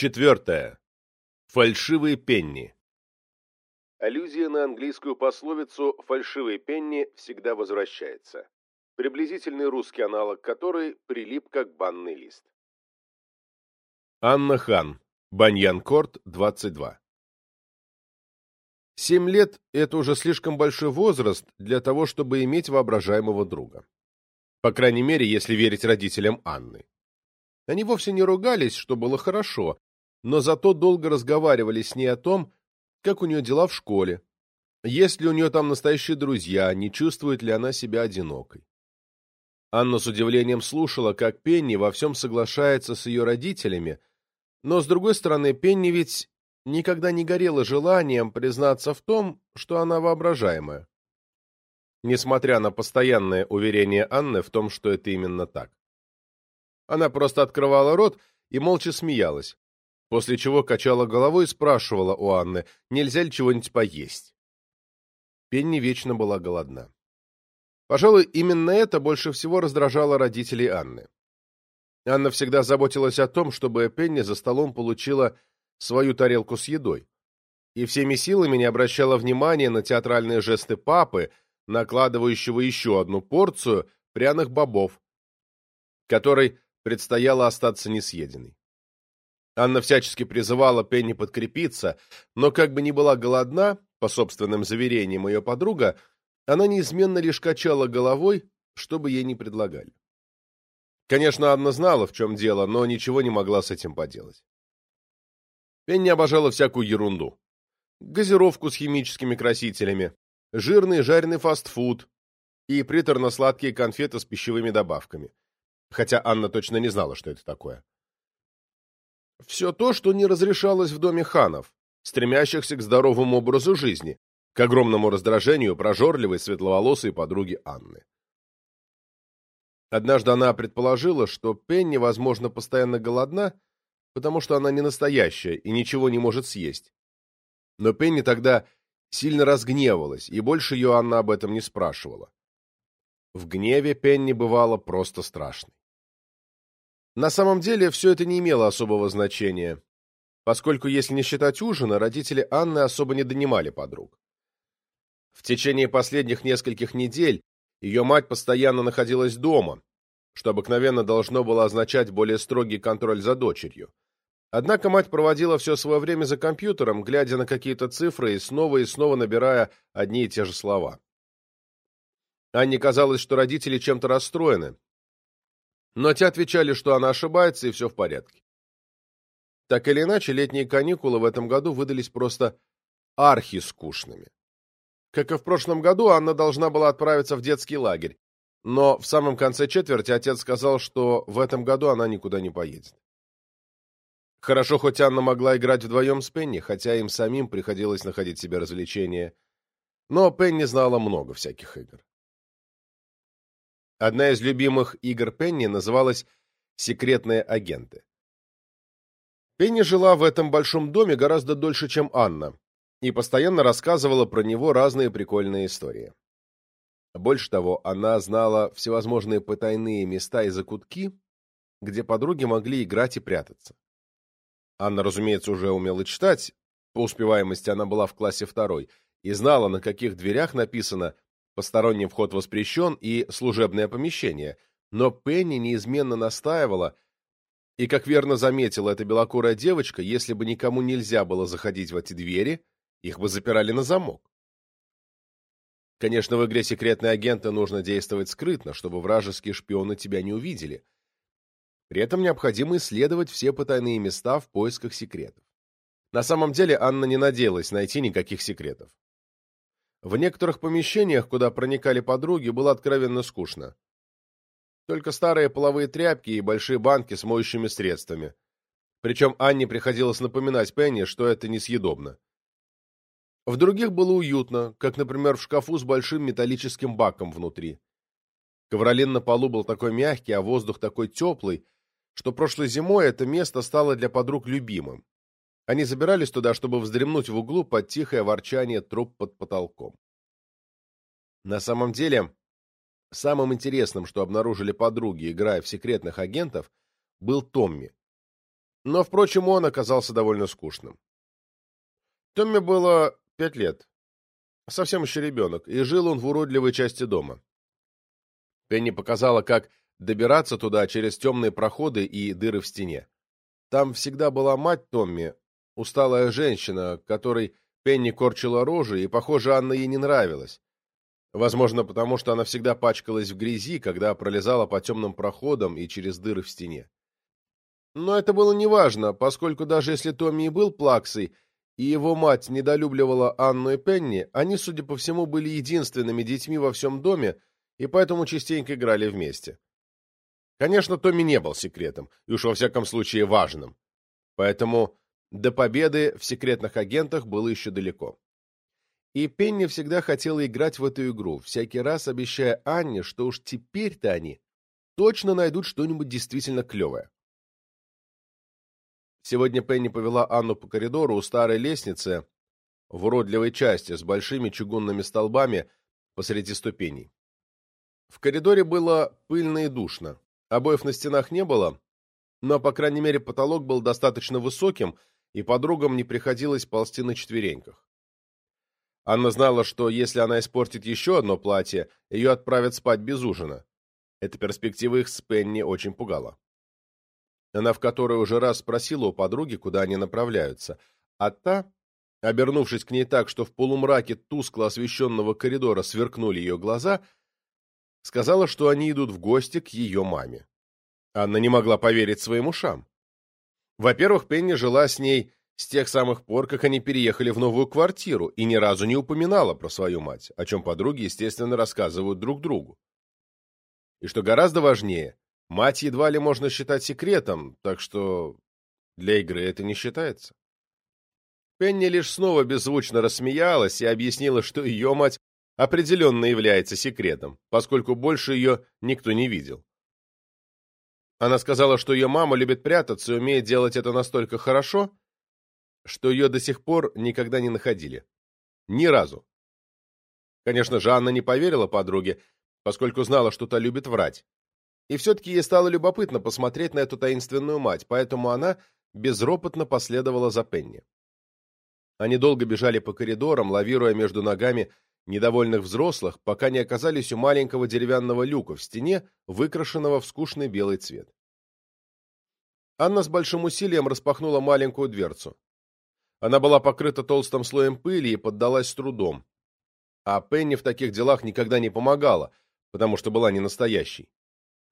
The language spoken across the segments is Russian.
Четвертое. Фальшивые пенни. Аллюзия на английскую пословицу «фальшивый пенни всегда возвращается», приблизительный русский аналог которой прилип как банный лист. Анна Хан. Баньян-Корт, 22. Семь лет – это уже слишком большой возраст для того, чтобы иметь воображаемого друга. По крайней мере, если верить родителям Анны. Они вовсе не ругались, что было хорошо, но зато долго разговаривали с ней о том, как у нее дела в школе, есть ли у нее там настоящие друзья, не чувствует ли она себя одинокой. Анна с удивлением слушала, как Пенни во всем соглашается с ее родителями, но, с другой стороны, Пенни ведь никогда не горела желанием признаться в том, что она воображаемая. Несмотря на постоянное уверение Анны в том, что это именно так. Она просто открывала рот и молча смеялась, после чего качала головой и спрашивала у Анны, нельзя ли чего-нибудь поесть. Пенни вечно была голодна. Пожалуй, именно это больше всего раздражало родителей Анны. Анна всегда заботилась о том, чтобы Пенни за столом получила свою тарелку с едой. И всеми силами не обращала внимания на театральные жесты папы, накладывающего еще одну порцию пряных бобов, который предстояло остаться несъеденной. Анна всячески призывала Пенни подкрепиться, но как бы ни была голодна, по собственным заверениям ее подруга, она неизменно лишь качала головой, что бы ей ни предлагали. Конечно, Анна знала, в чем дело, но ничего не могла с этим поделать. Пенни обожала всякую ерунду. Газировку с химическими красителями, жирный жареный фастфуд и приторно-сладкие конфеты с пищевыми добавками хотя Анна точно не знала, что это такое. Все то, что не разрешалось в доме ханов, стремящихся к здоровому образу жизни, к огромному раздражению прожорливой светловолосой подруги Анны. Однажды она предположила, что Пенни, возможно, постоянно голодна, потому что она не настоящая и ничего не может съесть. Но Пенни тогда сильно разгневалась, и больше ее Анна об этом не спрашивала. В гневе Пенни бывало просто страшной. На самом деле все это не имело особого значения, поскольку, если не считать ужина, родители Анны особо не донимали подруг. В течение последних нескольких недель ее мать постоянно находилась дома, что обыкновенно должно было означать более строгий контроль за дочерью. Однако мать проводила все свое время за компьютером, глядя на какие-то цифры и снова и снова набирая одни и те же слова. Анне казалось, что родители чем-то расстроены, но те отвечали, что она ошибается и все в порядке. Так или иначе, летние каникулы в этом году выдались просто архискушными. Как и в прошлом году, Анна должна была отправиться в детский лагерь, но в самом конце четверти отец сказал, что в этом году она никуда не поедет. Хорошо, хоть Анна могла играть вдвоем с Пенни, хотя им самим приходилось находить себе развлечения. Но Пенни знала много всяких игр. Одна из любимых игр Пенни называлась «Секретные агенты». Пенни жила в этом большом доме гораздо дольше, чем Анна, и постоянно рассказывала про него разные прикольные истории. Больше того, она знала всевозможные потайные места и закутки, где подруги могли играть и прятаться. Анна, разумеется, уже умела читать, по успеваемости она была в классе второй, и знала, на каких дверях написано Посторонний вход воспрещен и служебное помещение, но Пенни неизменно настаивала, и, как верно заметила эта белокурая девочка, если бы никому нельзя было заходить в эти двери, их бы запирали на замок. Конечно, в игре «Секретные агенты» нужно действовать скрытно, чтобы вражеские шпионы тебя не увидели. При этом необходимо исследовать все потайные места в поисках секретов. На самом деле Анна не надеялась найти никаких секретов. В некоторых помещениях, куда проникали подруги, было откровенно скучно. Только старые половые тряпки и большие банки с моющими средствами. Причем Анне приходилось напоминать Пенни, что это несъедобно. В других было уютно, как, например, в шкафу с большим металлическим баком внутри. Ковролин на полу был такой мягкий, а воздух такой теплый, что прошлой зимой это место стало для подруг любимым. Они забирались туда, чтобы вздремнуть в углу под тихое ворчание труп под потолком. На самом деле, самым интересным, что обнаружили подруги, играя в секретных агентов, был Томми. Но, впрочем, он оказался довольно скучным. Томми было пять лет. Совсем еще ребенок, и жил он в уродливой части дома. Пенни показала, как добираться туда через темные проходы и дыры в стене. Там всегда была мать Томми, усталая женщина, которой Пенни корчила рожи, и, похоже, Анна ей не нравилась. Возможно, потому что она всегда пачкалась в грязи, когда пролезала по темным проходам и через дыры в стене. Но это было неважно, поскольку даже если Томми и был плаксой, и его мать недолюбливала Анну и Пенни, они, судя по всему, были единственными детьми во всем доме, и поэтому частенько играли вместе. Конечно, Томми не был секретом, и уж во всяком случае важным. Поэтому до победы в секретных агентах было еще далеко. И Пенни всегда хотела играть в эту игру, всякий раз обещая Анне, что уж теперь-то они точно найдут что-нибудь действительно клевое. Сегодня Пенни повела Анну по коридору у старой лестницы в уродливой части с большими чугунными столбами посреди ступеней. В коридоре было пыльно и душно. Обоев на стенах не было, но, по крайней мере, потолок был достаточно высоким, и подругам не приходилось ползти на четвереньках. Анна знала, что если она испортит еще одно платье, ее отправят спать без ужина. Эта перспектива их с Пенни очень пугала. Она в которой уже раз спросила у подруги, куда они направляются, а та, обернувшись к ней так, что в полумраке тускло освещенного коридора сверкнули ее глаза, сказала, что они идут в гости к ее маме. Анна не могла поверить своим ушам. Во-первых, Пенни жила с ней с тех самых пор, как они переехали в новую квартиру, и ни разу не упоминала про свою мать, о чем подруги, естественно, рассказывают друг другу. И что гораздо важнее, мать едва ли можно считать секретом, так что для игры это не считается. Пенни лишь снова беззвучно рассмеялась и объяснила, что ее мать определенно является секретом, поскольку больше ее никто не видел. Она сказала, что ее мама любит прятаться и умеет делать это настолько хорошо, что ее до сих пор никогда не находили. Ни разу. Конечно же, Анна не поверила подруге, поскольку знала, что та любит врать. И все-таки ей стало любопытно посмотреть на эту таинственную мать, поэтому она безропотно последовала за Пенни. Они долго бежали по коридорам, лавируя между ногами недовольных взрослых, пока не оказались у маленького деревянного люка в стене, выкрашенного в скучный белый цвет. Анна с большим усилием распахнула маленькую дверцу. Она была покрыта толстым слоем пыли и поддалась с трудом. А Пенни в таких делах никогда не помогала, потому что была не настоящей.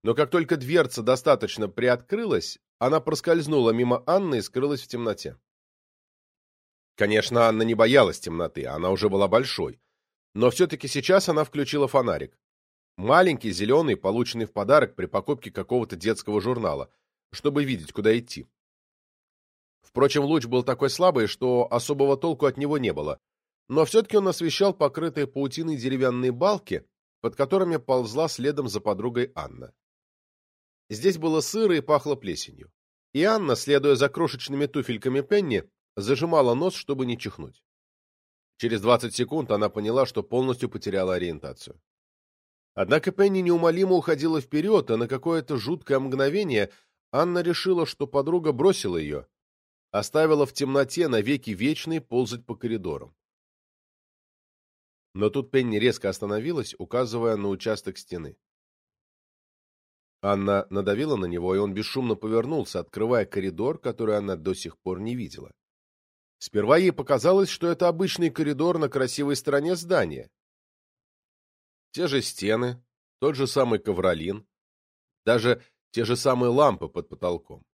Но как только дверца достаточно приоткрылась, она проскользнула мимо Анны и скрылась в темноте. Конечно, Анна не боялась темноты, она уже была большой. Но все-таки сейчас она включила фонарик. Маленький, зеленый, полученный в подарок при покупке какого-то детского журнала, чтобы видеть, куда идти. Впрочем, луч был такой слабый, что особого толку от него не было, но все-таки он освещал покрытые паутиной деревянные балки, под которыми ползла следом за подругой Анна. Здесь было сыро и пахло плесенью. И Анна, следуя за крошечными туфельками Пенни, зажимала нос, чтобы не чихнуть. Через 20 секунд она поняла, что полностью потеряла ориентацию. Однако Пенни неумолимо уходила вперед, а на какое-то жуткое мгновение Анна решила, что подруга бросила ее, оставила в темноте навеки вечной ползать по коридорам. Но тут Пенни резко остановилась, указывая на участок стены. Анна надавила на него, и он бесшумно повернулся, открывая коридор, который она до сих пор не видела. Сперва ей показалось, что это обычный коридор на красивой стороне здания. Те же стены, тот же самый ковролин, даже те же самые лампы под потолком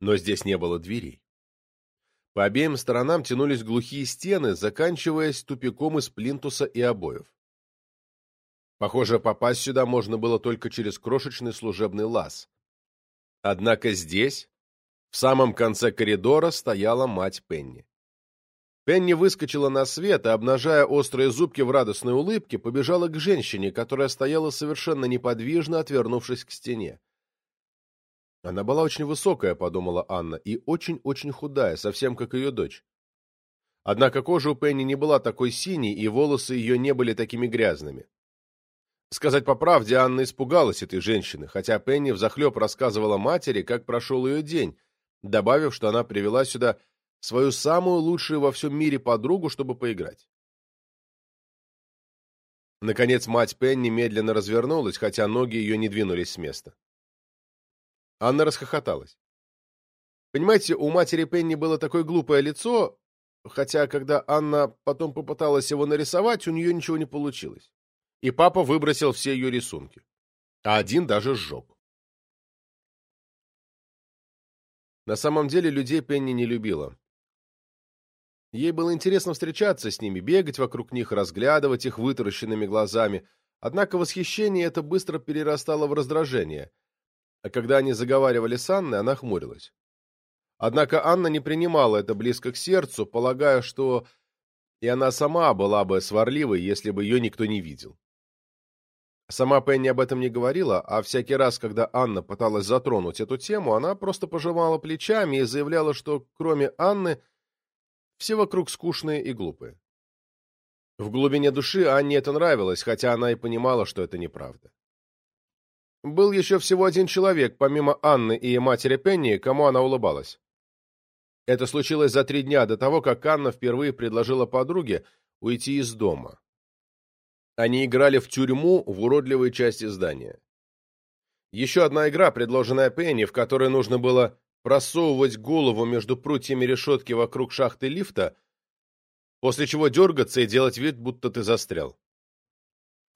но здесь не было дверей. По обеим сторонам тянулись глухие стены, заканчиваясь тупиком из плинтуса и обоев. Похоже, попасть сюда можно было только через крошечный служебный лаз. Однако здесь, в самом конце коридора, стояла мать Пенни. Пенни выскочила на свет и, обнажая острые зубки в радостной улыбке, побежала к женщине, которая стояла совершенно неподвижно, отвернувшись к стене. Она была очень высокая, подумала Анна, и очень-очень худая, совсем как ее дочь. Однако кожа у Пенни не была такой синей, и волосы ее не были такими грязными. Сказать по правде, Анна испугалась этой женщины, хотя Пенни взахлеб рассказывала матери, как прошел ее день, добавив, что она привела сюда свою самую лучшую во всем мире подругу, чтобы поиграть. Наконец мать Пенни медленно развернулась, хотя ноги ее не двинулись с места. Анна расхохоталась. Понимаете, у матери Пенни было такое глупое лицо, хотя когда Анна потом попыталась его нарисовать, у нее ничего не получилось. И папа выбросил все ее рисунки. А один даже сжег. На самом деле людей Пенни не любила. Ей было интересно встречаться с ними, бегать вокруг них, разглядывать их вытаращенными глазами. Однако восхищение это быстро перерастало в раздражение. А когда они заговаривали с Анной, она хмурилась. Однако Анна не принимала это близко к сердцу, полагая, что и она сама была бы сварливой, если бы ее никто не видел. Сама Пенни об этом не говорила, а всякий раз, когда Анна пыталась затронуть эту тему, она просто пожимала плечами и заявляла, что кроме Анны все вокруг скучные и глупые. В глубине души Анне это нравилось, хотя она и понимала, что это неправда. Был еще всего один человек, помимо Анны и матери Пенни, кому она улыбалась. Это случилось за три дня до того, как Анна впервые предложила подруге уйти из дома. Они играли в тюрьму в уродливой части здания. Еще одна игра, предложенная Пенни, в которой нужно было просовывать голову между прутьями решетки вокруг шахты лифта, после чего дергаться и делать вид, будто ты застрял.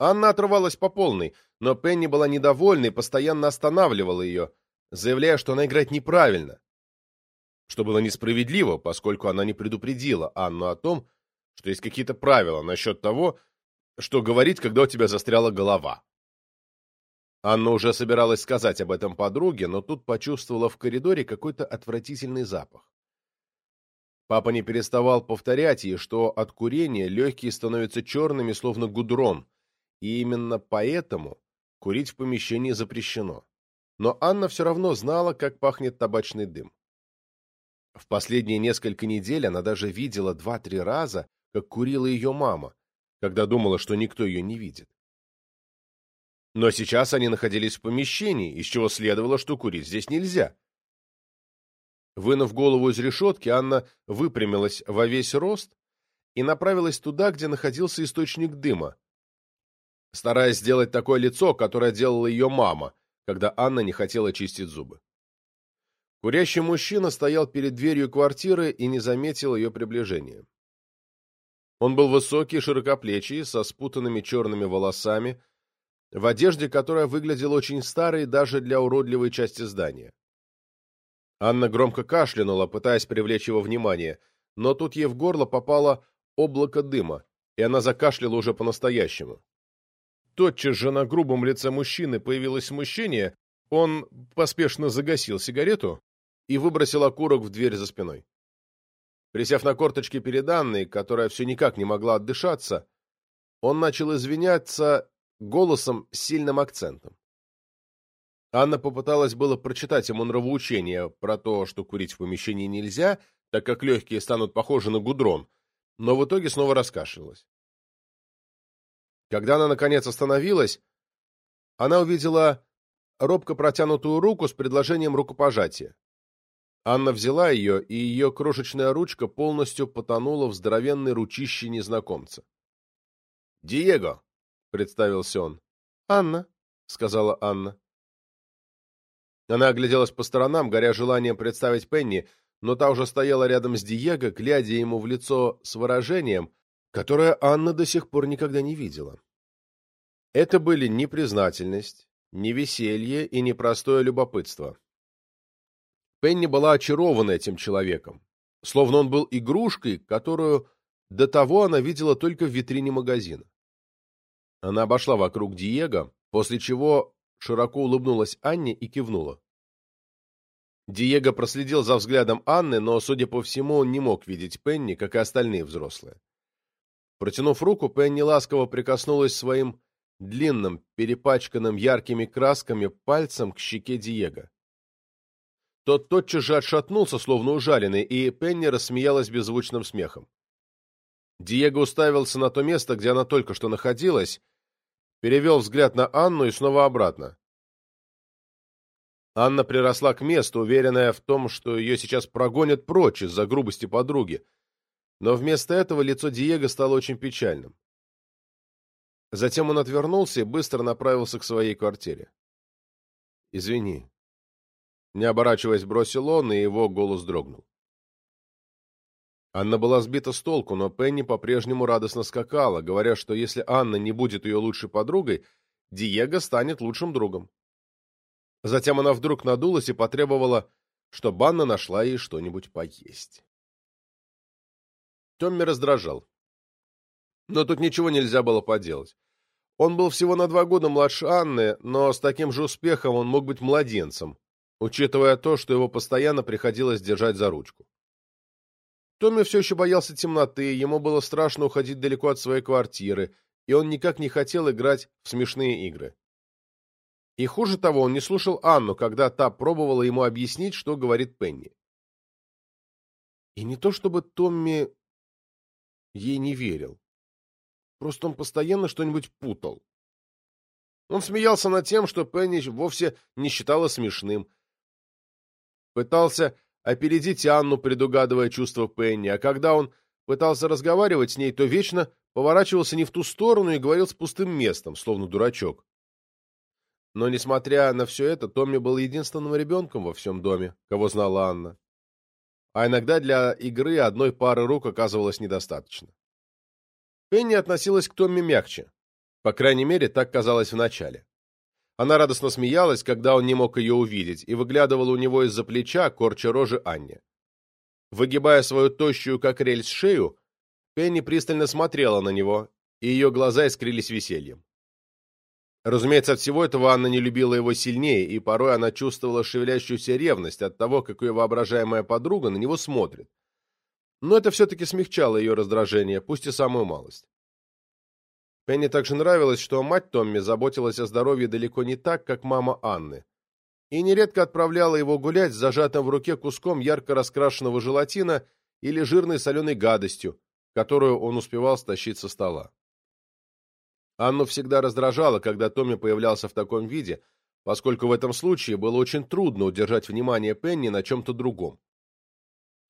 Анна отрывалась по полной, но Пенни была недовольна и постоянно останавливала ее, заявляя, что она играет неправильно. Что было несправедливо, поскольку она не предупредила Анну о том, что есть какие-то правила насчет того, что говорить, когда у тебя застряла голова. Анна уже собиралась сказать об этом подруге, но тут почувствовала в коридоре какой-то отвратительный запах. Папа не переставал повторять ей, что от курения легкие становятся черными, словно гудрон, и именно поэтому курить в помещении запрещено. Но Анна все равно знала, как пахнет табачный дым. В последние несколько недель она даже видела два-три раза, как курила ее мама, когда думала, что никто ее не видит. Но сейчас они находились в помещении, из чего следовало, что курить здесь нельзя. Вынув голову из решетки, Анна выпрямилась во весь рост и направилась туда, где находился источник дыма, стараясь сделать такое лицо, которое делала ее мама, когда Анна не хотела чистить зубы. Курящий мужчина стоял перед дверью квартиры и не заметил ее приближения. Он был высокий, широкоплечий, со спутанными черными волосами, в одежде, которая выглядела очень старой даже для уродливой части здания. Анна громко кашлянула, пытаясь привлечь его внимание, но тут ей в горло попало облако дыма, и она закашляла уже по-настоящему. Тотчас же на грубом лице мужчины появилось смущение, он поспешно загасил сигарету и выбросил окурок в дверь за спиной. Присев на корточки перед Анной, которая все никак не могла отдышаться, он начал извиняться голосом с сильным акцентом. Анна попыталась было прочитать ему нравоучение про то, что курить в помещении нельзя, так как легкие станут похожи на гудрон, но в итоге снова раскашлялась. Когда она, наконец, остановилась, она увидела робко протянутую руку с предложением рукопожатия. Анна взяла ее, и ее крошечная ручка полностью потонула в здоровенной ручище незнакомца. «Диего!» представился он. «Анна», — сказала Анна. Она огляделась по сторонам, горя желанием представить Пенни, но та уже стояла рядом с Диего, глядя ему в лицо с выражением, которое Анна до сих пор никогда не видела. Это были ни признательность, ни веселье и ни простое любопытство. Пенни была очарована этим человеком, словно он был игрушкой, которую до того она видела только в витрине магазина. Она обошла вокруг Диего, после чего широко улыбнулась Анне и кивнула. Диего проследил за взглядом Анны, но, судя по всему, он не мог видеть Пенни, как и остальные взрослые. Протянув руку, Пенни ласково прикоснулась своим длинным, перепачканным яркими красками пальцем к щеке Диего. Тот тотчас же отшатнулся, словно ужаленный, и Пенни рассмеялась беззвучным смехом. Диего уставился на то место, где она только что находилась, перевел взгляд на Анну и снова обратно. Анна приросла к месту, уверенная в том, что ее сейчас прогонят прочь из-за грубости подруги, но вместо этого лицо Диего стало очень печальным. Затем он отвернулся и быстро направился к своей квартире. «Извини». Не оборачиваясь, бросил он, и его голос дрогнул. Анна была сбита с толку, но Пенни по-прежнему радостно скакала, говоря, что если Анна не будет ее лучшей подругой, Диего станет лучшим другом. Затем она вдруг надулась и потребовала, чтобы Анна нашла ей что-нибудь поесть. Томми раздражал. Но тут ничего нельзя было поделать. Он был всего на два года младше Анны, но с таким же успехом он мог быть младенцем, учитывая то, что его постоянно приходилось держать за ручку. Томми все еще боялся темноты, ему было страшно уходить далеко от своей квартиры, и он никак не хотел играть в смешные игры. И хуже того, он не слушал Анну, когда та пробовала ему объяснить, что говорит Пенни. И не то чтобы Томми ей не верил. Просто он постоянно что-нибудь путал. Он смеялся над тем, что Пенни вовсе не считала смешным. Пытался опередить Анну, предугадывая чувства Пенни, а когда он пытался разговаривать с ней, то вечно поворачивался не в ту сторону и говорил с пустым местом, словно дурачок. Но, несмотря на все это, Томми был единственным ребенком во всем доме, кого знала Анна. А иногда для игры одной пары рук оказывалось недостаточно. Пенни относилась к Томми мягче. По крайней мере, так казалось вначале. Она радостно смеялась, когда он не мог ее увидеть, и выглядывала у него из-за плеча, корча рожи Анне. Выгибая свою тощую, как рельс, шею, Пенни пристально смотрела на него, и ее глаза искрились весельем. Разумеется, от всего этого Анна не любила его сильнее, и порой она чувствовала шевелящуюся ревность от того, как ее воображаемая подруга на него смотрит. Но это все-таки смягчало ее раздражение, пусть и самую малость. Пенни также нравилось, что мать Томми заботилась о здоровье далеко не так, как мама Анны, и нередко отправляла его гулять с зажатым в руке куском ярко раскрашенного желатина или жирной соленой гадостью, которую он успевал стащить со стола. Анну всегда раздражало, когда Томми появлялся в таком виде, поскольку в этом случае было очень трудно удержать внимание Пенни на чем-то другом.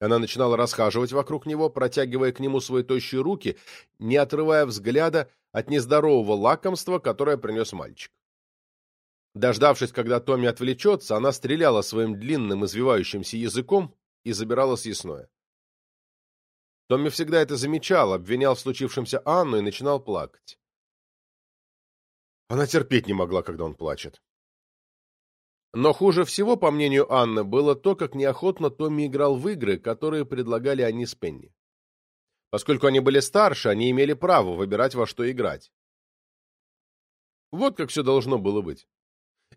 Она начинала расхаживать вокруг него, протягивая к нему свои тощие руки, не отрывая взгляда от нездорового лакомства, которое принес мальчик. Дождавшись, когда Томми отвлечется, она стреляла своим длинным извивающимся языком и забирала съестное. Томми всегда это замечал, обвинял в случившемся Анну и начинал плакать. Она терпеть не могла, когда он плачет. Но хуже всего, по мнению Анны, было то, как неохотно Томми играл в игры, которые предлагали они с Пенни. Поскольку они были старше, они имели право выбирать, во что играть. Вот как все должно было быть.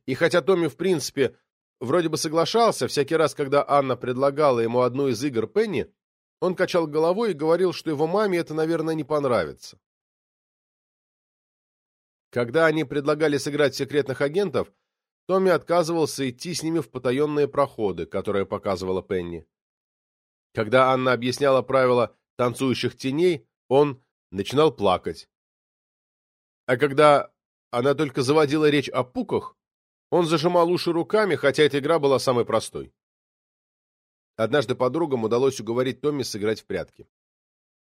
И хотя Томми, в принципе, вроде бы соглашался, всякий раз, когда Анна предлагала ему одну из игр Пенни, он качал головой и говорил, что его маме это, наверное, не понравится. Когда они предлагали сыграть секретных агентов, Томми отказывался идти с ними в потаенные проходы, которые показывала Пенни. Когда Анна объясняла правила танцующих теней, он начинал плакать. А когда она только заводила речь о пуках, он зажимал уши руками, хотя эта игра была самой простой. Однажды подругам удалось уговорить Томми сыграть в прятки.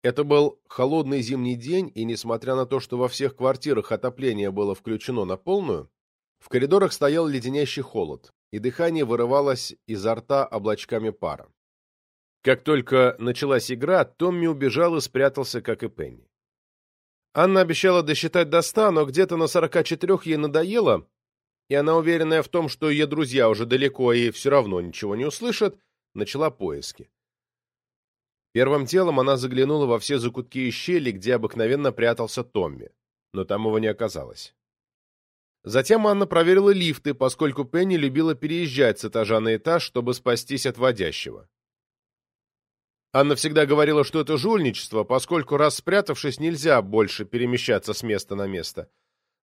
Это был холодный зимний день, и несмотря на то, что во всех квартирах отопление было включено на полную, в коридорах стоял леденящий холод, и дыхание вырывалось изо рта облачками пара. Как только началась игра, Томми убежал и спрятался, как и Пенни. Анна обещала досчитать до ста, но где-то на сорока четырех ей надоело, и она, уверенная в том, что ее друзья уже далеко и все равно ничего не услышат, начала поиски. Первым делом она заглянула во все закутки и щели, где обыкновенно прятался Томми, но там его не оказалось. Затем Анна проверила лифты, поскольку Пенни любила переезжать с этажа на этаж, чтобы спастись от водящего. Анна всегда говорила, что это жульничество, поскольку, раз спрятавшись, нельзя больше перемещаться с места на место.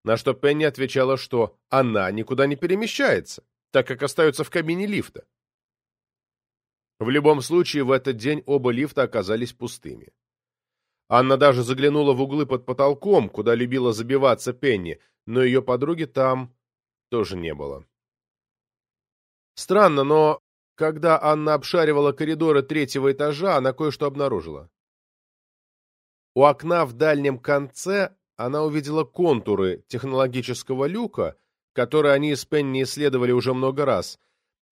На что Пенни отвечала, что она никуда не перемещается, так как остается в кабине лифта. В любом случае, в этот день оба лифта оказались пустыми. Анна даже заглянула в углы под потолком, куда любила забиваться Пенни, но ее подруги там тоже не было. Странно, но когда Анна обшаривала коридоры третьего этажа, она кое-что обнаружила. У окна в дальнем конце она увидела контуры технологического люка, который они с Пенни исследовали уже много раз,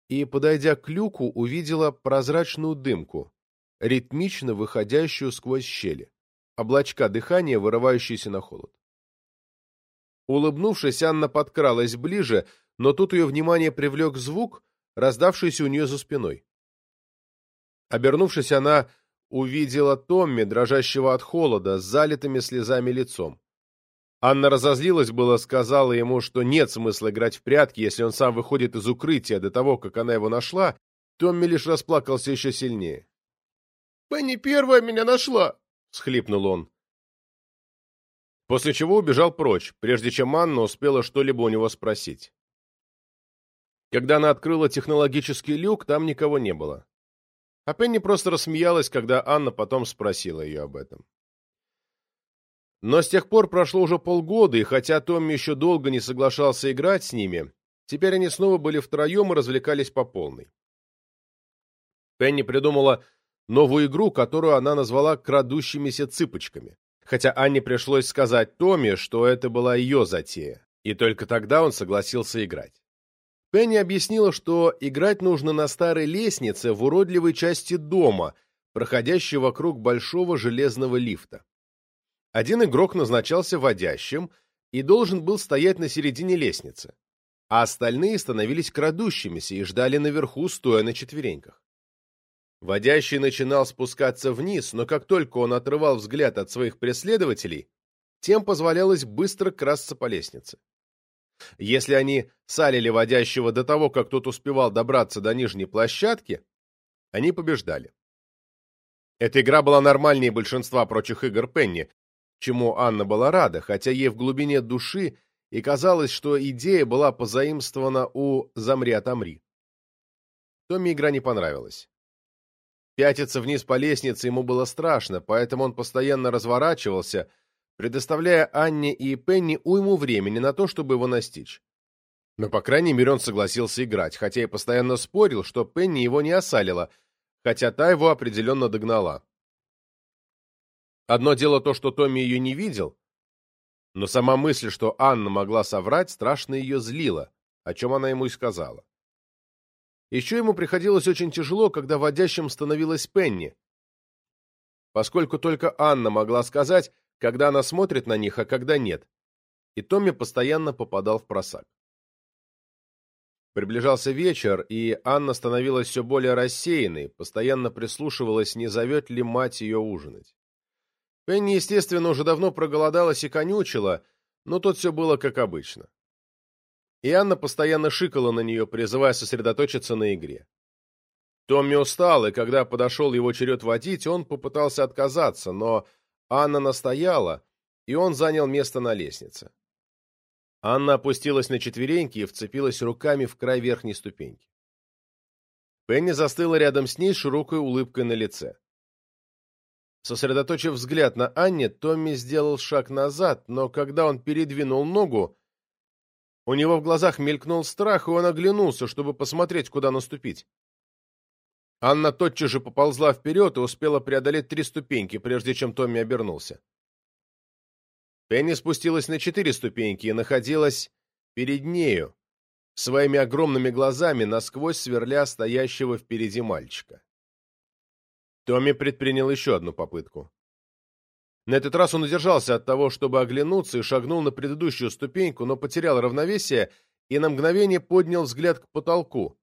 и, подойдя к люку, увидела прозрачную дымку, ритмично выходящую сквозь щели, облачка дыхания, вырывающиеся на холод. Улыбнувшись, Анна подкралась ближе, но тут ее внимание привлек звук, раздавшийся у нее за спиной. Обернувшись, она увидела Томми, дрожащего от холода, с залитыми слезами лицом. Анна разозлилась было, сказала ему, что нет смысла играть в прятки, если он сам выходит из укрытия до того, как она его нашла, Томми лишь расплакался еще сильнее. «Пенни первая меня нашла!» — схлипнул он. После чего убежал прочь, прежде чем Анна успела что-либо у него спросить. Когда она открыла технологический люк, там никого не было. А Пенни просто рассмеялась, когда Анна потом спросила ее об этом. Но с тех пор прошло уже полгода, и хотя Томми еще долго не соглашался играть с ними, теперь они снова были втроем и развлекались по полной. Пенни придумала новую игру, которую она назвала «крадущимися цыпочками», хотя Анне пришлось сказать Томми, что это была ее затея, и только тогда он согласился играть. Пенни объяснила, что играть нужно на старой лестнице в уродливой части дома, проходящей вокруг большого железного лифта. Один игрок назначался водящим и должен был стоять на середине лестницы, а остальные становились крадущимися и ждали наверху, стоя на четвереньках. Водящий начинал спускаться вниз, но как только он отрывал взгляд от своих преследователей, тем позволялось быстро красться по лестнице. Если они салили водящего до того, как тот успевал добраться до нижней площадки, они побеждали. Эта игра была нормальнее большинства прочих игр Пенни, чему Анна была рада, хотя ей в глубине души и казалось, что идея была позаимствована у «Замри, отомри». Томми игра не понравилась. Пятиться вниз по лестнице ему было страшно, поэтому он постоянно разворачивался, предоставляя Анне и Пенни уйму времени на то, чтобы его настичь. Но, по крайней мере, он согласился играть, хотя и постоянно спорил, что Пенни его не осалила, хотя та его определенно догнала. Одно дело то, что Томми ее не видел, но сама мысль, что Анна могла соврать, страшно ее злила, о чем она ему и сказала. Еще ему приходилось очень тяжело, когда водящим становилась Пенни, поскольку только Анна могла сказать, когда она смотрит на них, а когда нет, и Томми постоянно попадал в просак. Приближался вечер, и Анна становилась все более рассеянной, постоянно прислушивалась, не зовет ли мать ее ужинать. Пенни, естественно, уже давно проголодалась и конючила, но тут все было как обычно. И Анна постоянно шикала на нее, призывая сосредоточиться на игре. Томми устал, и когда подошел его черед водить, он попытался отказаться, но Анна настояла, и он занял место на лестнице. Анна опустилась на четвереньки и вцепилась руками в край верхней ступеньки. Пенни застыла рядом с ней широкой улыбкой на лице. Сосредоточив взгляд на Анне, Томми сделал шаг назад, но когда он передвинул ногу, у него в глазах мелькнул страх, и он оглянулся, чтобы посмотреть, куда наступить. Анна тотчас же поползла вперед и успела преодолеть три ступеньки, прежде чем Томми обернулся. Пенни спустилась на четыре ступеньки и находилась перед нею, своими огромными глазами насквозь сверля стоящего впереди мальчика. Томми предпринял еще одну попытку. На этот раз он удержался от того, чтобы оглянуться, и шагнул на предыдущую ступеньку, но потерял равновесие и на мгновение поднял взгляд к потолку,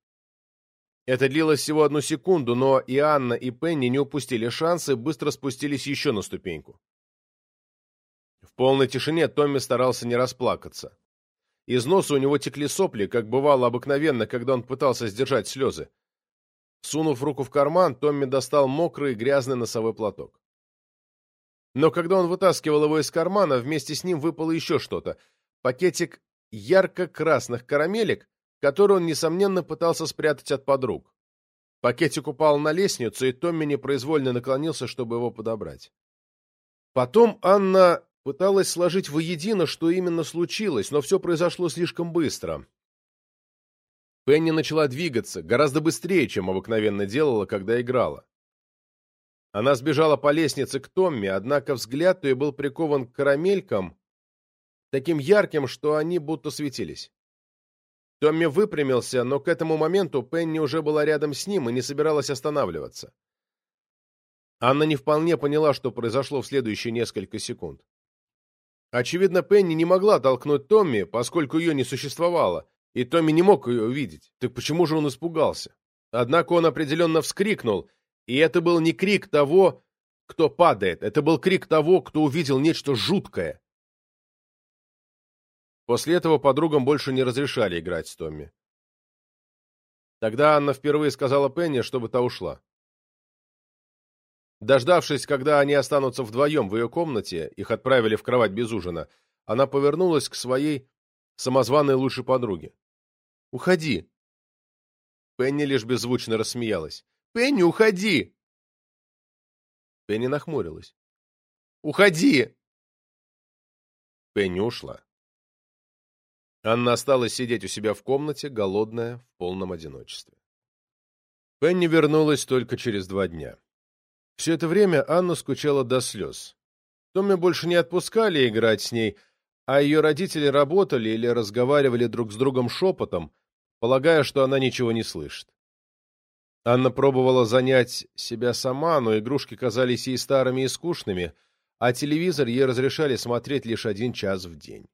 это длилось всего одну секунду, но и Анна, и Пенни не упустили шансы, быстро спустились еще на ступеньку. В полной тишине Томми старался не расплакаться. Из носа у него текли сопли, как бывало обыкновенно, когда он пытался сдержать слезы. Сунув руку в карман, Томми достал мокрый грязный носовой платок. Но когда он вытаскивал его из кармана, вместе с ним выпало еще что-то. Пакетик ярко-красных карамелек, который он, несомненно, пытался спрятать от подруг. Пакетик упал на лестницу, и Томми непроизвольно наклонился, чтобы его подобрать. Потом Анна пыталась сложить воедино, что именно случилось, но все произошло слишком быстро. Пенни начала двигаться гораздо быстрее, чем обыкновенно делала, когда играла. Она сбежала по лестнице к Томми, однако взгляд ее был прикован к карамелькам, таким ярким, что они будто светились. Томми выпрямился, но к этому моменту Пенни уже была рядом с ним и не собиралась останавливаться. Анна не вполне поняла, что произошло в следующие несколько секунд. Очевидно, Пенни не могла толкнуть Томми, поскольку ее не существовало, и Томми не мог ее увидеть. Так почему же он испугался? Однако он определенно вскрикнул, и это был не крик того, кто падает, это был крик того, кто увидел нечто жуткое. После этого подругам больше не разрешали играть с Томми. Тогда Анна впервые сказала Пенни, чтобы та ушла. Дождавшись, когда они останутся вдвоем в ее комнате, их отправили в кровать без ужина, она повернулась к своей самозваной лучшей подруге. «Уходи!» Пенни лишь беззвучно рассмеялась. «Пенни, уходи!» Пенни нахмурилась. «Уходи!» Пенни ушла. Анна осталась сидеть у себя в комнате, голодная, в полном одиночестве. Пенни вернулась только через два дня. Все это время Анна скучала до слез. Томми больше не отпускали играть с ней, а ее родители работали или разговаривали друг с другом шепотом, полагая, что она ничего не слышит. Анна пробовала занять себя сама, но игрушки казались ей старыми и скучными, а телевизор ей разрешали смотреть лишь один час в день.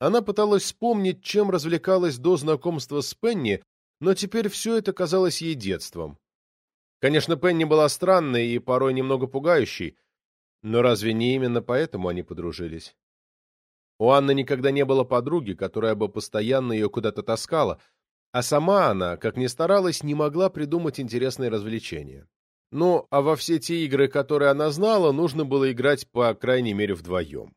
Она пыталась вспомнить, чем развлекалась до знакомства с Пенни, но теперь все это казалось ей детством. Конечно, Пенни была странной и порой немного пугающей, но разве не именно поэтому они подружились? У Анны никогда не было подруги, которая бы постоянно ее куда-то таскала, а сама она, как ни старалась, не могла придумать интересные развлечения. Ну, а во все те игры, которые она знала, нужно было играть по крайней мере вдвоем.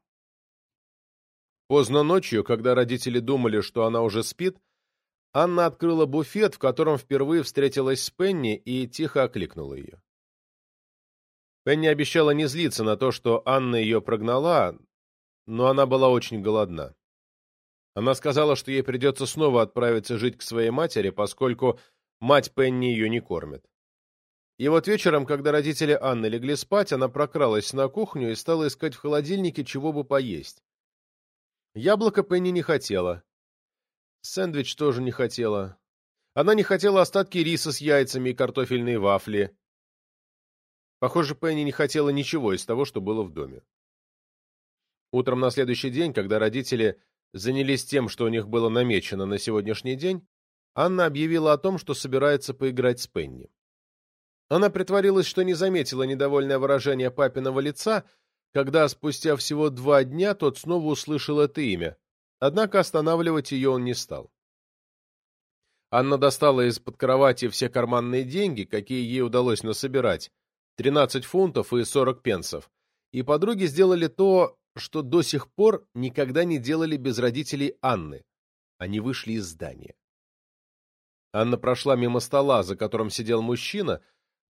Поздно ночью, когда родители думали, что она уже спит, Анна открыла буфет, в котором впервые встретилась с Пенни и тихо окликнула ее. Пенни обещала не злиться на то, что Анна ее прогнала, но она была очень голодна. Она сказала, что ей придется снова отправиться жить к своей матери, поскольку мать Пенни ее не кормит. И вот вечером, когда родители Анны легли спать, она прокралась на кухню и стала искать в холодильнике, чего бы поесть. Яблоко Пенни не хотела, Сэндвич тоже не хотела. Она не хотела остатки риса с яйцами и картофельные вафли. Похоже, Пенни не хотела ничего из того, что было в доме. Утром на следующий день, когда родители занялись тем, что у них было намечено на сегодняшний день, Анна объявила о том, что собирается поиграть с Пенни. Она притворилась, что не заметила недовольное выражение папиного лица, когда спустя всего два дня тот снова услышал это имя Однако останавливать ее он не стал. Анна достала из-под кровати все карманные деньги, какие ей удалось насобирать, 13 фунтов и 40 пенсов, и подруги сделали то, что до сих пор никогда не делали без родителей Анны. Они вышли из здания. Анна прошла мимо стола, за которым сидел мужчина,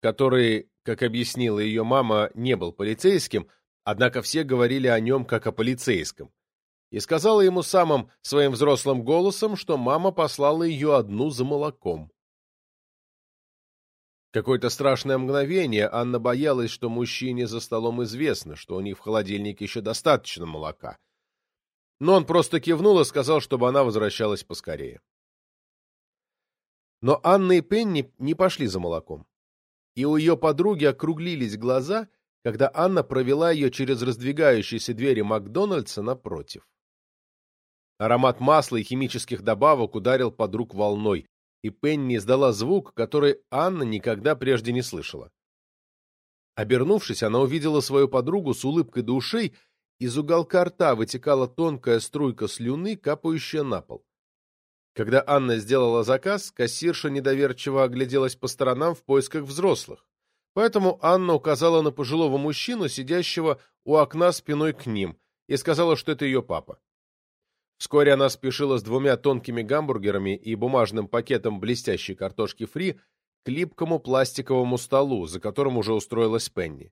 который, как объяснила ее мама, не был полицейским, однако все говорили о нем как о полицейском и сказала ему самым своим взрослым голосом, что мама послала ее одну за молоком. Какое-то страшное мгновение Анна боялась, что мужчине за столом известно, что у них в холодильнике еще достаточно молока. Но он просто кивнул и сказал, чтобы она возвращалась поскорее. Но Анна и Пенни не пошли за молоком. И у ее подруги округлились глаза, когда Анна провела ее через раздвигающиеся двери Макдональдса напротив. Аромат масла и химических добавок ударил подруг волной, и Пенни издала звук, который Анна никогда прежде не слышала. Обернувшись, она увидела свою подругу с улыбкой до ушей, из уголка рта вытекала тонкая струйка слюны, капающая на пол. Когда Анна сделала заказ, кассирша недоверчиво огляделась по сторонам в поисках взрослых. Поэтому Анна указала на пожилого мужчину, сидящего у окна спиной к ним, и сказала, что это ее папа. Вскоре она спешила с двумя тонкими гамбургерами и бумажным пакетом блестящей картошки фри к липкому пластиковому столу, за которым уже устроилась Пенни.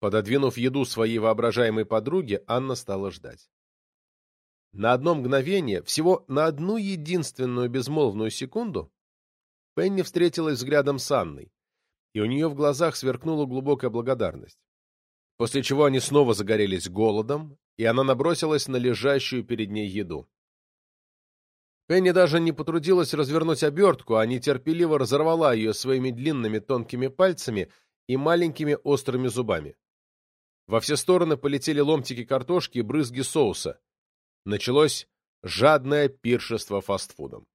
Пододвинув еду своей воображаемой подруге, Анна стала ждать. На одно мгновение, всего на одну единственную безмолвную секунду, Пенни встретилась взглядом с Анной, и у нее в глазах сверкнула глубокая благодарность. После чего они снова загорелись голодом, и она набросилась на лежащую перед ней еду. Пенни даже не потрудилась развернуть обертку, а нетерпеливо разорвала ее своими длинными тонкими пальцами и маленькими острыми зубами. Во все стороны полетели ломтики картошки и брызги соуса. Началось жадное пиршество фастфудом.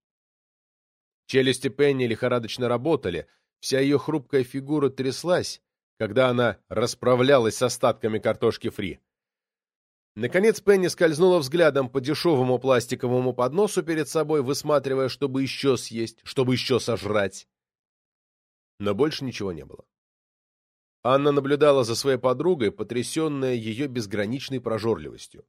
Челюсти Пенни лихорадочно работали, вся ее хрупкая фигура тряслась, когда она расправлялась с остатками картошки фри. Наконец Пенни скользнула взглядом по дешевому пластиковому подносу перед собой, высматривая, чтобы еще съесть, чтобы еще сожрать. Но больше ничего не было. Анна наблюдала за своей подругой, потрясенная ее безграничной прожорливостью.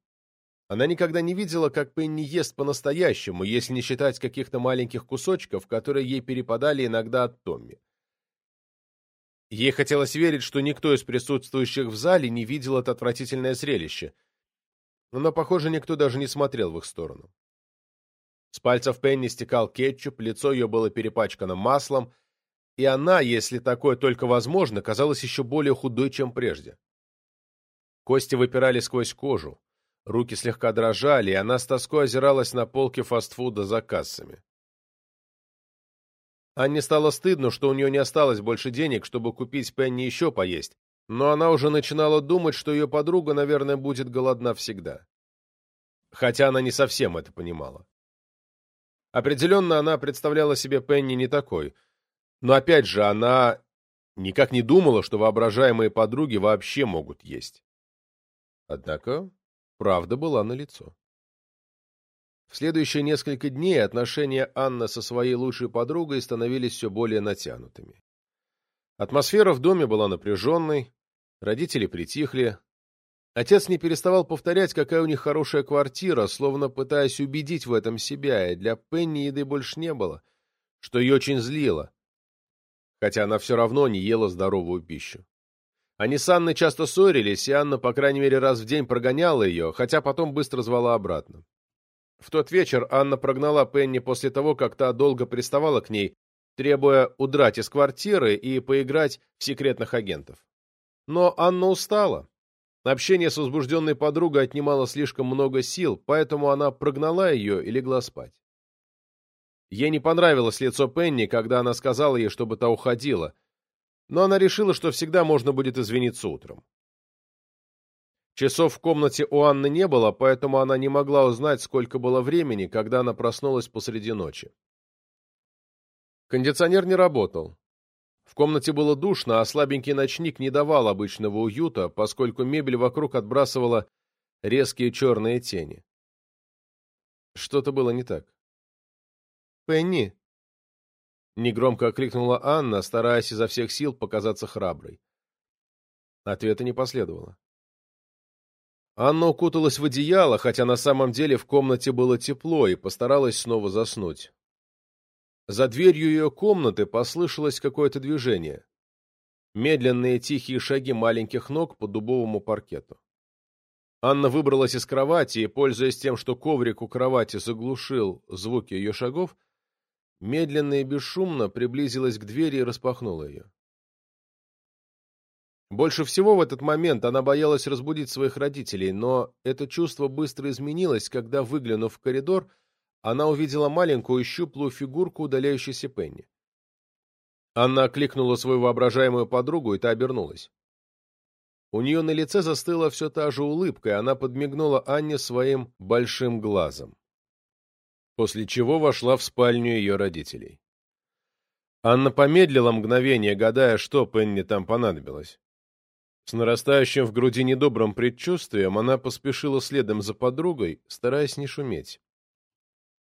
Она никогда не видела, как Пенни ест по-настоящему, если не считать каких-то маленьких кусочков, которые ей перепадали иногда от Томми. Ей хотелось верить, что никто из присутствующих в зале не видел это отвратительное зрелище — но, похоже, никто даже не смотрел в их сторону. С пальцев Пенни стекал кетчуп, лицо ее было перепачкано маслом, и она, если такое только возможно, казалась еще более худой, чем прежде. Кости выпирали сквозь кожу, руки слегка дрожали, и она с тоской озиралась на полке фастфуда за кассами. Анне стало стыдно, что у нее не осталось больше денег, чтобы купить Пенни еще поесть, но она уже начинала думать, что ее подруга, наверное, будет голодна всегда. Хотя она не совсем это понимала. Определенно, она представляла себе Пенни не такой. Но опять же, она никак не думала, что воображаемые подруги вообще могут есть. Однако правда была налицо. В следующие несколько дней отношения Анны со своей лучшей подругой становились все более натянутыми. Атмосфера в доме была напряженной, Родители притихли. Отец не переставал повторять, какая у них хорошая квартира, словно пытаясь убедить в этом себя, и для Пенни еды больше не было, что ее очень злило, хотя она все равно не ела здоровую пищу. Они с Анной часто ссорились, и Анна, по крайней мере, раз в день прогоняла ее, хотя потом быстро звала обратно. В тот вечер Анна прогнала Пенни после того, как та долго приставала к ней, требуя удрать из квартиры и поиграть в секретных агентов. Но Анна устала. Общение с возбужденной подругой отнимало слишком много сил, поэтому она прогнала ее и легла спать. Ей не понравилось лицо Пенни, когда она сказала ей, чтобы та уходила, но она решила, что всегда можно будет извиниться утром. Часов в комнате у Анны не было, поэтому она не могла узнать, сколько было времени, когда она проснулась посреди ночи. Кондиционер не работал. В комнате было душно, а слабенький ночник не давал обычного уюта, поскольку мебель вокруг отбрасывала резкие черные тени. Что-то было не так. «Пенни!» Негромко окликнула Анна, стараясь изо всех сил показаться храброй. Ответа не последовало. Анна укуталась в одеяло, хотя на самом деле в комнате было тепло, и постаралась снова заснуть. За дверью ее комнаты послышалось какое-то движение. Медленные тихие шаги маленьких ног по дубовому паркету. Анна выбралась из кровати и, пользуясь тем, что коврик у кровати заглушил звуки ее шагов, медленно и бесшумно приблизилась к двери и распахнула ее. Больше всего в этот момент она боялась разбудить своих родителей, но это чувство быстро изменилось, когда, выглянув в коридор, она увидела маленькую щуплую фигурку удаляющейся Пенни. Анна окликнула свою воображаемую подругу, и та обернулась. У нее на лице застыла все та же улыбка, и она подмигнула Анне своим большим глазом. После чего вошла в спальню ее родителей. Анна помедлила мгновение, гадая, что Пенни там понадобилось. С нарастающим в груди недобрым предчувствием она поспешила следом за подругой, стараясь не шуметь.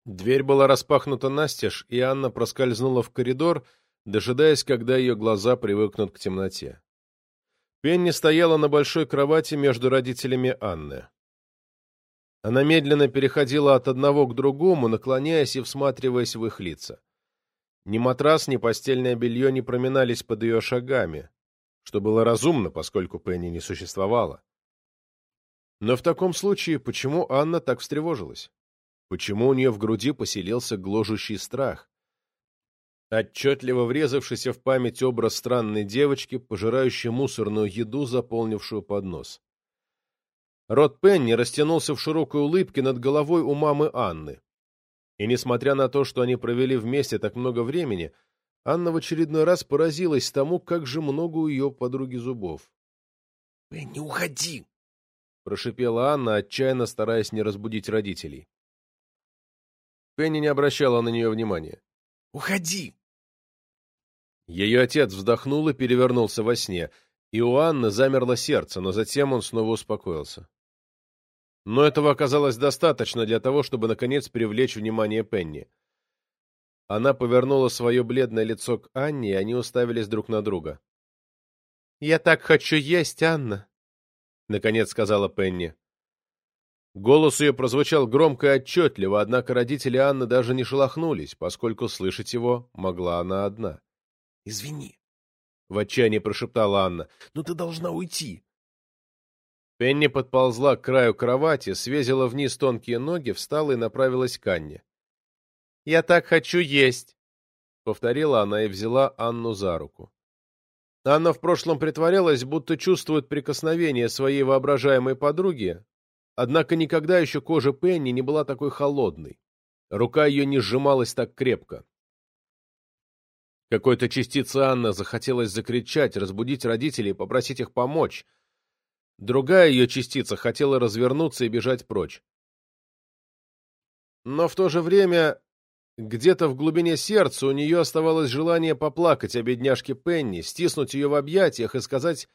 Дверь была распахнута настежь, и Анна проскользнула в коридор, дожидаясь, когда ее глаза привыкнут к темноте. Пенни стояла на большой кровати между родителями Анны. Она медленно переходила от одного к другому, наклоняясь и всматриваясь в их лица. Ни матрас, ни постельное белье не проминались под ее шагами, что было разумно, поскольку Пенни не существовало. Но в таком случае, почему Анна так встревожилась? Почему у нее в груди поселился гложущий страх? Отчетливо врезавшийся в память образ странной девочки, пожирающей мусорную еду, заполнившую поднос. Рот Пенни растянулся в широкой улыбке над головой у мамы Анны. И несмотря на то, что они провели вместе так много времени, Анна в очередной раз поразилась тому, как же много у ее подруги зубов. — Пенни, уходи! — прошипела Анна, отчаянно стараясь не разбудить родителей. Пенни не обращала на нее внимания. «Уходи!» Ее отец вздохнул и перевернулся во сне, и у Анны замерло сердце, но затем он снова успокоился. Но этого оказалось достаточно для того, чтобы, наконец, привлечь внимание Пенни. Она повернула свое бледное лицо к Анне, и они уставились друг на друга. «Я так хочу есть, Анна!» — наконец сказала Пенни. Голос ее прозвучал громко и отчетливо, однако родители Анны даже не шелохнулись, поскольку слышать его могла она одна. — Извини, — в отчаянии прошептала Анна, — но ты должна уйти. Пенни подползла к краю кровати, свезила вниз тонкие ноги, встала и направилась к Анне. — Я так хочу есть! — повторила она и взяла Анну за руку. Анна в прошлом притворялась, будто чувствует прикосновение своей воображаемой подруги, однако никогда еще кожа Пенни не была такой холодной. Рука ее не сжималась так крепко. Какой-то частице Анны захотелось закричать, разбудить родителей, попросить их помочь. Другая ее частица хотела развернуться и бежать прочь. Но в то же время где-то в глубине сердца у нее оставалось желание поплакать о бедняжке Пенни, стиснуть ее в объятиях и сказать,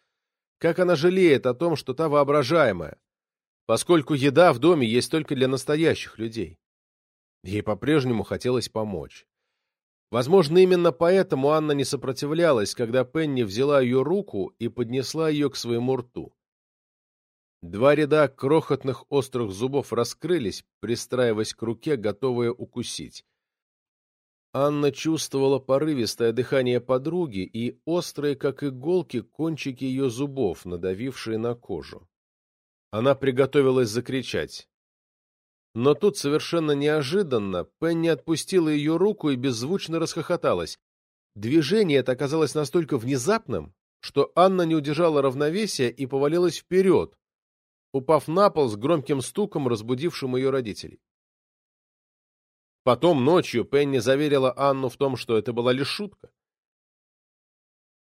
как она жалеет о том, что та воображаемая, поскольку еда в доме есть только для настоящих людей. Ей по-прежнему хотелось помочь. Возможно, именно поэтому Анна не сопротивлялась, когда Пенни взяла ее руку и поднесла ее к своему рту. Два ряда крохотных острых зубов раскрылись, пристраиваясь к руке, готовые укусить. Анна чувствовала порывистое дыхание подруги и острые, как иголки, кончики ее зубов, надавившие на кожу. Она приготовилась закричать. Но тут совершенно неожиданно Пенни отпустила ее руку и беззвучно расхохоталась. Движение это оказалось настолько внезапным, что Анна не удержала равновесия и повалилась вперед, упав на пол с громким стуком, разбудившим ее родителей. Потом ночью Пенни заверила Анну в том, что это была лишь шутка.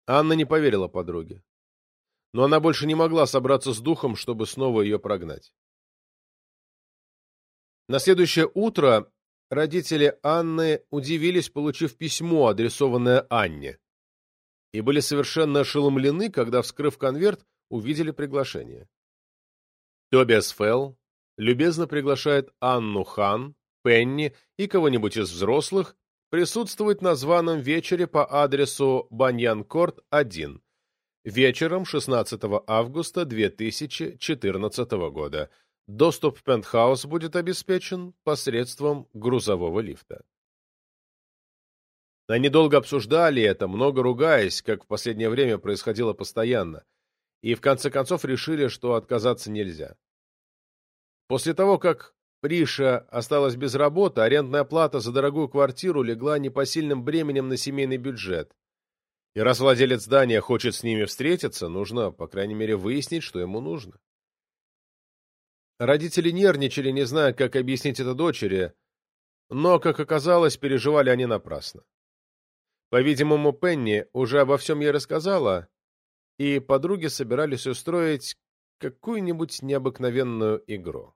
Анна не поверила подруге. Но она больше не могла собраться с духом, чтобы снова ее прогнать. На следующее утро родители Анны удивились, получив письмо, адресованное Анне, и были совершенно ошеломлены, когда, вскрыв конверт, увидели приглашение. Тобиас Фелл любезно приглашает Анну Хан, Пенни и кого-нибудь из взрослых присутствовать на званом вечере по адресу Баньян-Корт, 1, вечером 16 августа 2014 года. Доступ в пентхаус будет обеспечен посредством грузового лифта. Они долго обсуждали это, много ругаясь, как в последнее время происходило постоянно, и в конце концов решили, что отказаться нельзя. После того, как Приша осталась без работы, арендная плата за дорогую квартиру легла непосильным бременем на семейный бюджет. И раз владелец здания хочет с ними встретиться, нужно, по крайней мере, выяснить, что ему нужно. Родители нервничали, не зная, как объяснить это дочери, но, как оказалось, переживали они напрасно. По-видимому, Пенни уже обо всем ей рассказала, и подруги собирались устроить какую-нибудь необыкновенную игру.